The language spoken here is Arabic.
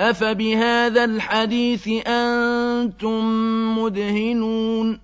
أَفَبِهَٰذَا الْحَدِيثِ أَنتُم مُّدْهِنُونَ